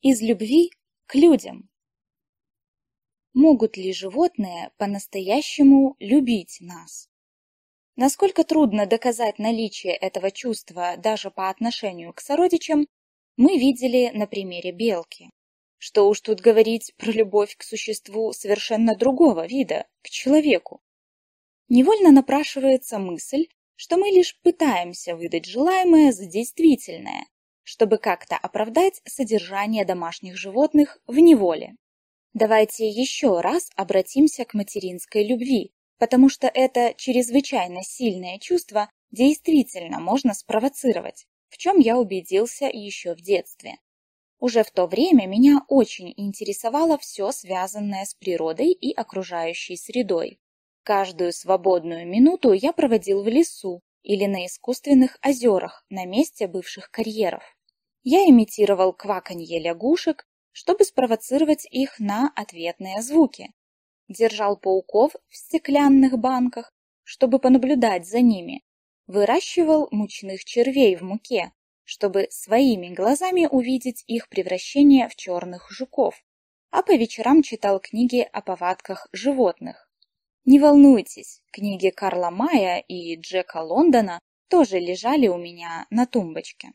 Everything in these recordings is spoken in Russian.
Из любви к людям. Могут ли животные по-настоящему любить нас? Насколько трудно доказать наличие этого чувства даже по отношению к сородичам, мы видели на примере белки. Что уж тут говорить про любовь к существу совершенно другого вида, к человеку. Невольно напрашивается мысль, что мы лишь пытаемся выдать желаемое за действительное, чтобы как-то оправдать содержание домашних животных в неволе. Давайте еще раз обратимся к материнской любви, потому что это чрезвычайно сильное чувство действительно можно спровоцировать, в чем я убедился еще в детстве. Уже в то время меня очень интересовало все связанное с природой и окружающей средой. Каждую свободную минуту я проводил в лесу или на искусственных озерах на месте бывших карьеров. Я имитировал кваканье лягушек, чтобы спровоцировать их на ответные звуки. Держал пауков в стеклянных банках, чтобы понаблюдать за ними. Выращивал мучных червей в муке, чтобы своими глазами увидеть их превращение в черных жуков. А по вечерам читал книги о повадках животных. Не волнуйтесь, книги Карла Мая и Джека Лондона тоже лежали у меня на тумбочке.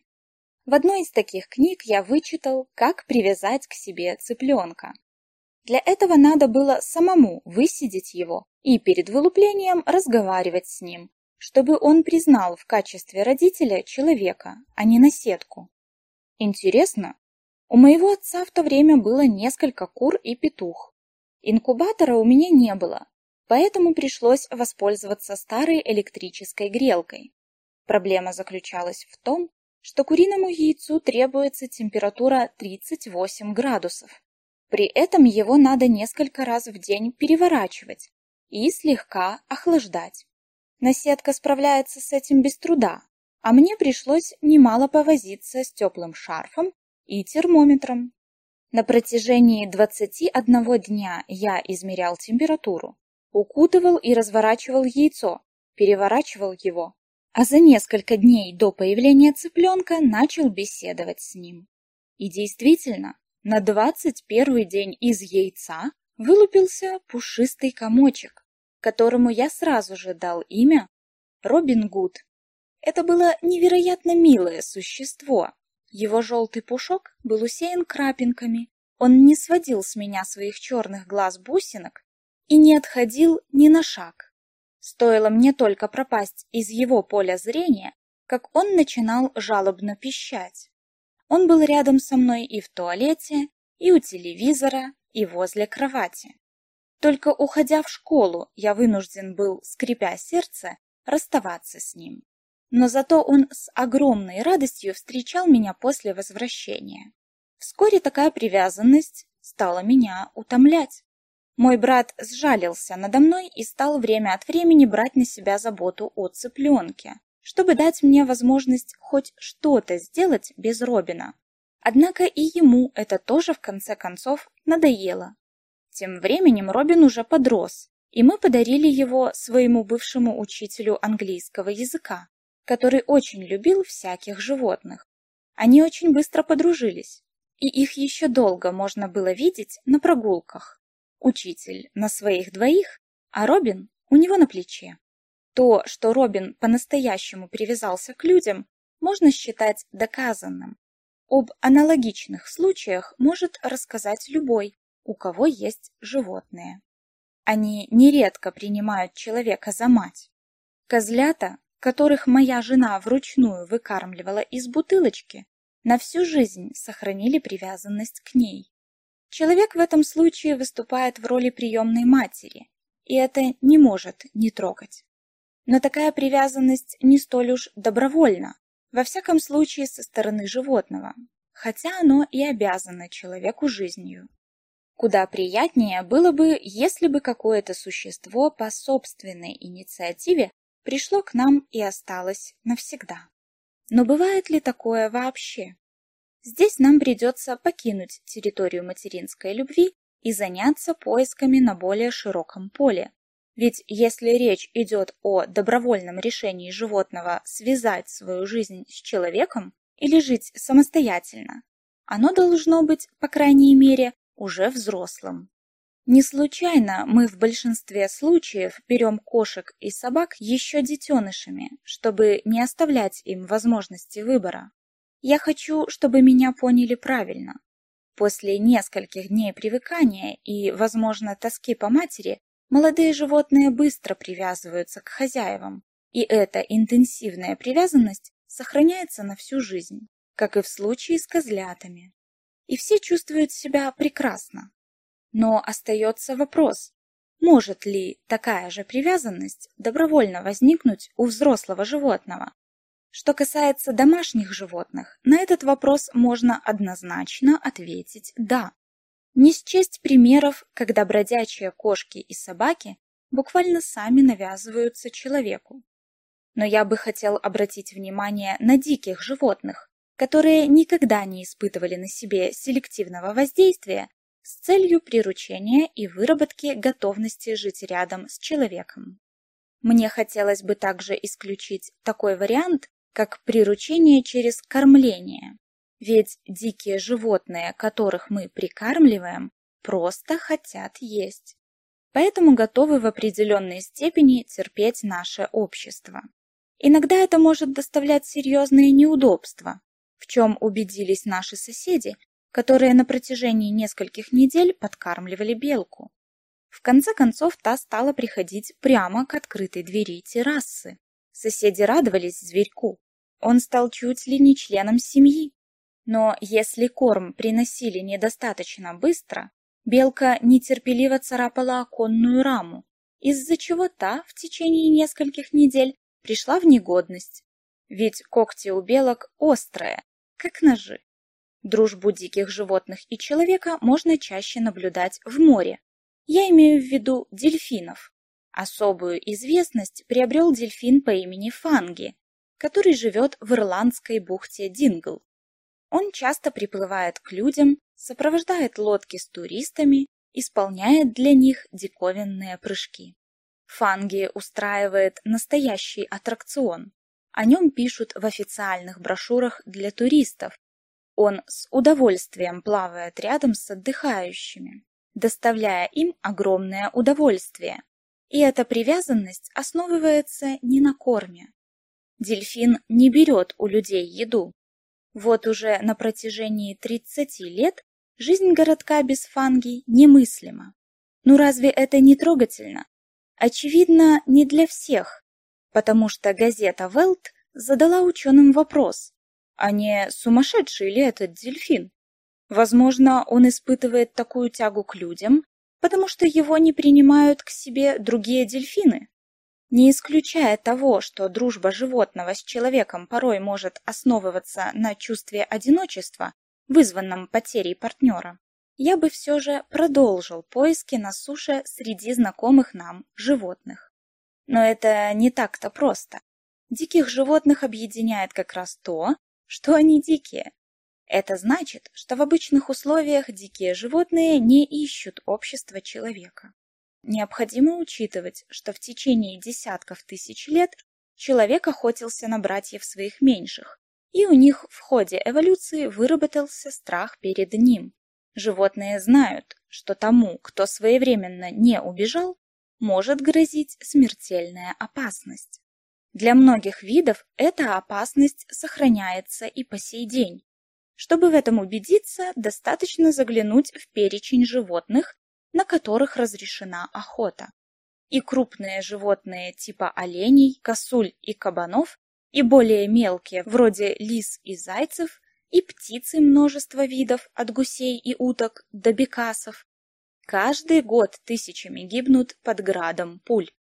В одной из таких книг я вычитал, как привязать к себе цыпленка. Для этого надо было самому высидеть его и перед вылуплением разговаривать с ним, чтобы он признал в качестве родителя человека, а не наседку. Интересно, у моего отца в то время было несколько кур и петух. Инкубатора у меня не было, поэтому пришлось воспользоваться старой электрической грелкой. Проблема заключалась в том, что куриному яйцу требуется температура 38 градусов. При этом его надо несколько раз в день переворачивать и слегка охлаждать. Наседка справляется с этим без труда, а мне пришлось немало повозиться с теплым шарфом и термометром. На протяжении 21 дня я измерял температуру, укутывал и разворачивал яйцо, переворачивал его, а за несколько дней до появления цыпленка начал беседовать с ним. И действительно, на двадцать первый день из яйца вылупился пушистый комочек, которому я сразу же дал имя Робин Гуд. Это было невероятно милое существо. Его желтый пушок был усеян крапинками. Он не сводил с меня своих черных глаз бусинок и не отходил ни на шаг. Стоило мне только пропасть из его поля зрения, как он начинал жалобно пищать. Он был рядом со мной и в туалете, и у телевизора, и возле кровати. Только уходя в школу, я вынужден был, скрипя сердце, расставаться с ним. Но зато он с огромной радостью встречал меня после возвращения. Вскоре такая привязанность стала меня утомлять. Мой брат сжалился надо мной и стал время от времени брать на себя заботу о цыпленке, чтобы дать мне возможность хоть что-то сделать без Робина. Однако и ему это тоже в конце концов надоело. Тем временем Робин уже подрос, и мы подарили его своему бывшему учителю английского языка, который очень любил всяких животных. Они очень быстро подружились, и их еще долго можно было видеть на прогулках. Учитель на своих двоих, а Робин у него на плече. То, что Робин по-настоящему привязался к людям, можно считать доказанным. Об аналогичных случаях может рассказать любой, у кого есть животные. Они нередко принимают человека за мать. Козлята, которых моя жена вручную выкармливала из бутылочки, на всю жизнь сохранили привязанность к ней. Человек в этом случае выступает в роли приемной матери, и это не может не трогать. Но такая привязанность не столь уж добровольна, во всяком случае со стороны животного, хотя оно и обязано человеку жизнью. Куда приятнее было бы, если бы какое-то существо по собственной инициативе пришло к нам и осталось навсегда. Но бывает ли такое вообще? Здесь нам придется покинуть территорию материнской любви и заняться поисками на более широком поле. Ведь если речь идет о добровольном решении животного связать свою жизнь с человеком или жить самостоятельно, оно должно быть, по крайней мере, уже взрослым. Не случайно мы в большинстве случаев берем кошек и собак еще детенышами, чтобы не оставлять им возможности выбора. Я хочу, чтобы меня поняли правильно. После нескольких дней привыкания и, возможно, тоски по матери, молодые животные быстро привязываются к хозяевам, и эта интенсивная привязанность сохраняется на всю жизнь, как и в случае с козлятами. И все чувствуют себя прекрасно. Но остается вопрос, может ли такая же привязанность добровольно возникнуть у взрослого животного? Что касается домашних животных, на этот вопрос можно однозначно ответить «да». Не счесть примеров, когда бродячие кошки и собаки буквально сами навязываются человеку. Но я бы хотел обратить внимание на диких животных, которые никогда не испытывали на себе селективного воздействия с целью приручения и выработки готовности жить рядом с человеком. Мне хотелось бы также исключить такой вариант, как приручение через кормление. Ведь дикие животные, которых мы прикармливаем, просто хотят есть. Поэтому готовы в определенной степени терпеть наше общество. Иногда это может доставлять серьезные неудобства, в чем убедились наши соседи, которые на протяжении нескольких недель подкармливали белку. В конце концов, та стала приходить прямо к открытой двери террасы. Соседи радовались зверьку. Он стал чуть ли не членом семьи. Но если корм приносили недостаточно быстро, белка нетерпеливо царапала оконную раму, из-за чего та в течение нескольких недель пришла в негодность, ведь когти у белок острые, как ножи. Дружбу диких животных и человека можно чаще наблюдать в море. Я имею в виду дельфинов. Особую известность приобрел дельфин по имени Фанги, который живет в ирландской бухте Дингл. Он часто приплывает к людям, сопровождает лодки с туристами, исполняет для них диковинные прыжки. Фанги устраивает настоящий аттракцион. О нем пишут в официальных брошюрах для туристов. Он с удовольствием плавает рядом с отдыхающими, доставляя им огромное удовольствие. И эта привязанность основывается не на корме. Дельфин не берет у людей еду. Вот уже на протяжении 30 лет жизнь городка без фанги немыслима. Ну разве это не трогательно? Очевидно, не для всех, потому что газета «Велт» задала ученым вопрос, а не сумасшедший ли этот дельфин? Возможно, он испытывает такую тягу к людям, потому что его не принимают к себе другие дельфины. Не исключая того, что дружба животного с человеком порой может основываться на чувстве одиночества, вызванном потерей партнера я бы все же продолжил поиски на суше среди знакомых нам животных. Но это не так-то просто. Диких животных объединяет как раз то, что они дикие. Это значит, что в обычных условиях дикие животные не ищут общества человека. Необходимо учитывать, что в течение десятков тысяч лет человек охотился на братьев своих меньших, и у них в ходе эволюции выработался страх перед ним. Животные знают, что тому, кто своевременно не убежал, может грозить смертельная опасность. Для многих видов эта опасность сохраняется и по сей день. Чтобы в этом убедиться, достаточно заглянуть в перечень животных, на которых разрешена охота. И крупные животные типа оленей, косуль и кабанов, и более мелкие, вроде лис и зайцев, и птицы множество видов, от гусей и уток до бекасов. Каждый год тысячами гибнут под градом пуль.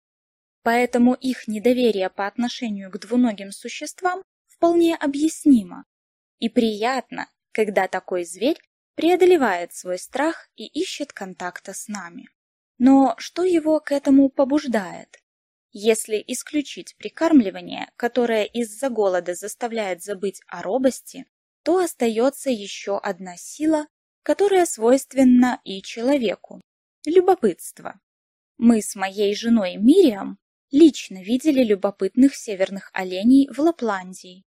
Поэтому их недоверие по отношению к двуногим существам вполне объяснимо. И приятно, когда такой зверь преодолевает свой страх и ищет контакта с нами. Но что его к этому побуждает? Если исключить прикармливание, которое из-за голода заставляет забыть о робости, то остается еще одна сила, которая свойственна и человеку – любопытство. Мы с моей женой Мириам лично видели любопытных северных оленей в Лапландии.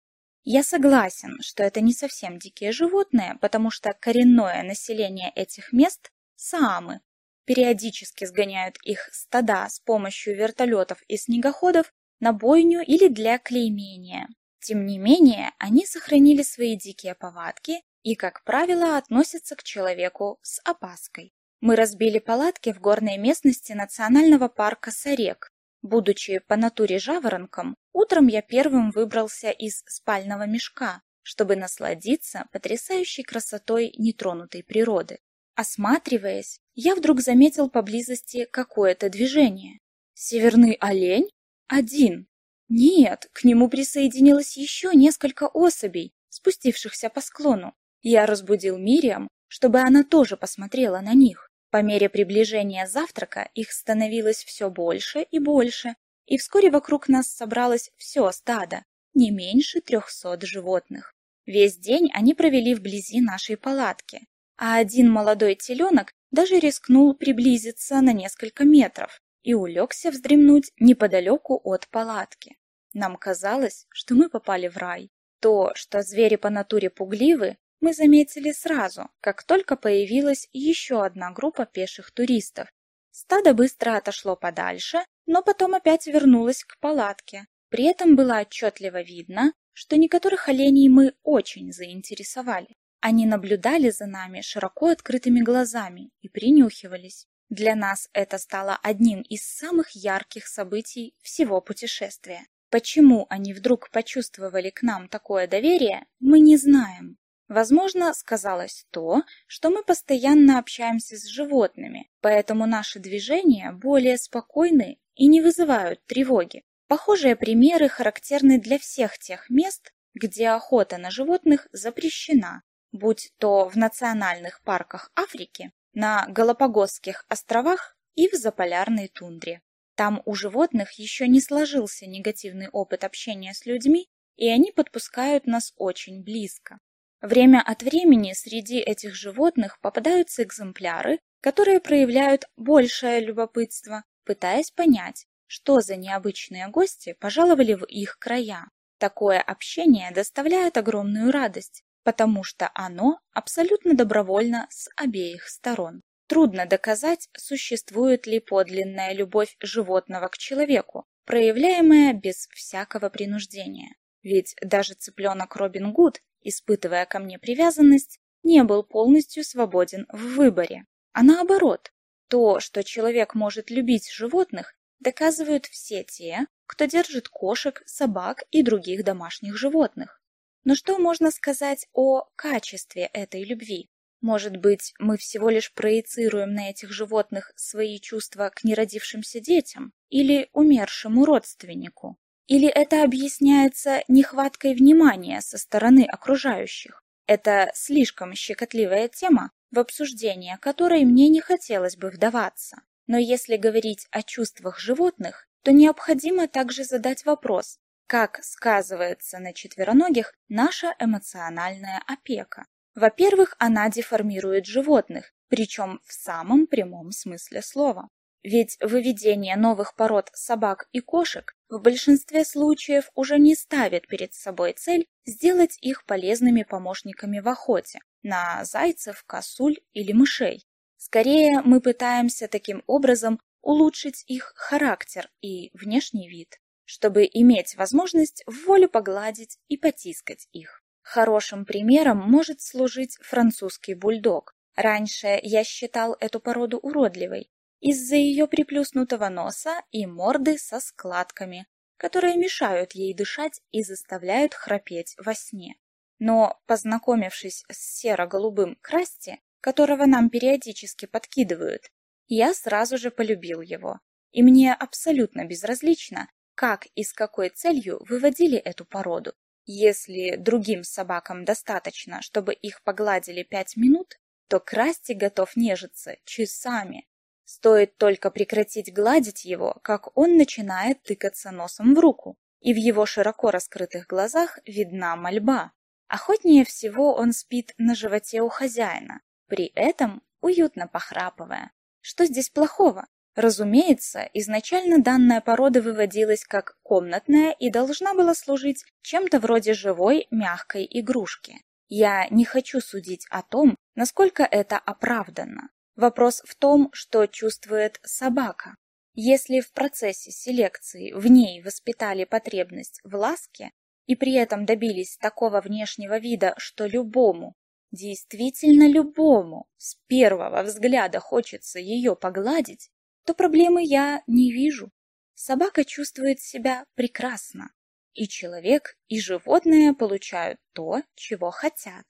Я согласен, что это не совсем дикие животные, потому что коренное население этих мест – саамы. Периодически сгоняют их стада с помощью вертолетов и снегоходов на бойню или для клеймения. Тем не менее, они сохранили свои дикие повадки и, как правило, относятся к человеку с опаской. Мы разбили палатки в горной местности национального парка Сарек. Будучи по натуре жаворонком, утром я первым выбрался из спального мешка, чтобы насладиться потрясающей красотой нетронутой природы. Осматриваясь, я вдруг заметил поблизости какое-то движение. Северный олень? Один. Нет, к нему присоединилось еще несколько особей, спустившихся по склону. Я разбудил Мириам, чтобы она тоже посмотрела на них. По мере приближения завтрака их становилось все больше и больше, и вскоре вокруг нас собралось все стадо, не меньше трехсот животных. Весь день они провели вблизи нашей палатки, а один молодой теленок даже рискнул приблизиться на несколько метров и улегся вздремнуть неподалеку от палатки. Нам казалось, что мы попали в рай. То, что звери по натуре пугливы, мы заметили сразу, как только появилась еще одна группа пеших туристов. Стадо быстро отошло подальше, но потом опять вернулось к палатке. При этом было отчетливо видно, что некоторых оленей мы очень заинтересовали. Они наблюдали за нами широко открытыми глазами и принюхивались. Для нас это стало одним из самых ярких событий всего путешествия. Почему они вдруг почувствовали к нам такое доверие, мы не знаем. Возможно, сказалось то, что мы постоянно общаемся с животными, поэтому наши движения более спокойны и не вызывают тревоги. Похожие примеры характерны для всех тех мест, где охота на животных запрещена, будь то в национальных парках Африки, на Галапагосских островах и в заполярной тундре. Там у животных еще не сложился негативный опыт общения с людьми, и они подпускают нас очень близко. Время от времени среди этих животных попадаются экземпляры, которые проявляют большее любопытство, пытаясь понять, что за необычные гости пожаловали в их края. Такое общение доставляет огромную радость, потому что оно абсолютно добровольно с обеих сторон. Трудно доказать, существует ли подлинная любовь животного к человеку, проявляемая без всякого принуждения. Ведь даже цыпленок Робин Гуд, испытывая ко мне привязанность, не был полностью свободен в выборе. А наоборот, то, что человек может любить животных, доказывают все те, кто держит кошек, собак и других домашних животных. Но что можно сказать о качестве этой любви? Может быть, мы всего лишь проецируем на этих животных свои чувства к неродившимся детям или умершему родственнику? Или это объясняется нехваткой внимания со стороны окружающих? Это слишком щекотливая тема, в обсуждение которой мне не хотелось бы вдаваться. Но если говорить о чувствах животных, то необходимо также задать вопрос, как сказывается на четвероногих наша эмоциональная опека. Во-первых, она деформирует животных, причем в самом прямом смысле слова. Ведь выведение новых пород собак и кошек в большинстве случаев уже не ставит перед собой цель сделать их полезными помощниками в охоте на зайцев, косуль или мышей. Скорее, мы пытаемся таким образом улучшить их характер и внешний вид, чтобы иметь возможность в волю погладить и потискать их. Хорошим примером может служить французский бульдог. Раньше я считал эту породу уродливой из-за ее приплюснутого носа и морды со складками, которые мешают ей дышать и заставляют храпеть во сне. Но, познакомившись с серо-голубым Красти, которого нам периодически подкидывают, я сразу же полюбил его. И мне абсолютно безразлично, как и с какой целью выводили эту породу. Если другим собакам достаточно, чтобы их погладили пять минут, то Красти готов нежиться часами. Стоит только прекратить гладить его, как он начинает тыкаться носом в руку, и в его широко раскрытых глазах видна мольба. Охотнее всего он спит на животе у хозяина, при этом уютно похрапывая. Что здесь плохого? Разумеется, изначально данная порода выводилась как комнатная и должна была служить чем-то вроде живой мягкой игрушки. Я не хочу судить о том, насколько это оправданно. Вопрос в том, что чувствует собака. Если в процессе селекции в ней воспитали потребность в ласке и при этом добились такого внешнего вида, что любому, действительно любому, с первого взгляда хочется ее погладить, то проблемы я не вижу. Собака чувствует себя прекрасно. И человек, и животное получают то, чего хотят.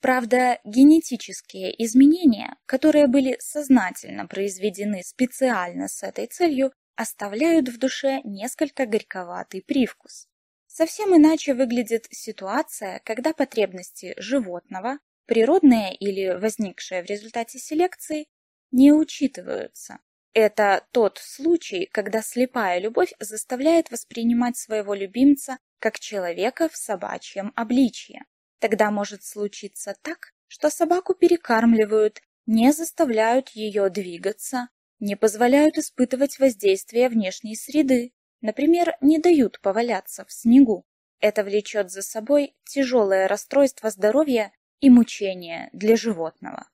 Правда, генетические изменения, которые были сознательно произведены специально с этой целью, оставляют в душе несколько горьковатый привкус. Совсем иначе выглядит ситуация, когда потребности животного, природные или возникшие в результате селекции, не учитываются. Это тот случай, когда слепая любовь заставляет воспринимать своего любимца как человека в собачьем обличье. Тогда может случиться так, что собаку перекармливают, не заставляют ее двигаться, не позволяют испытывать воздействие внешней среды, например, не дают поваляться в снегу. Это влечет за собой тяжелое расстройство здоровья и мучение для животного.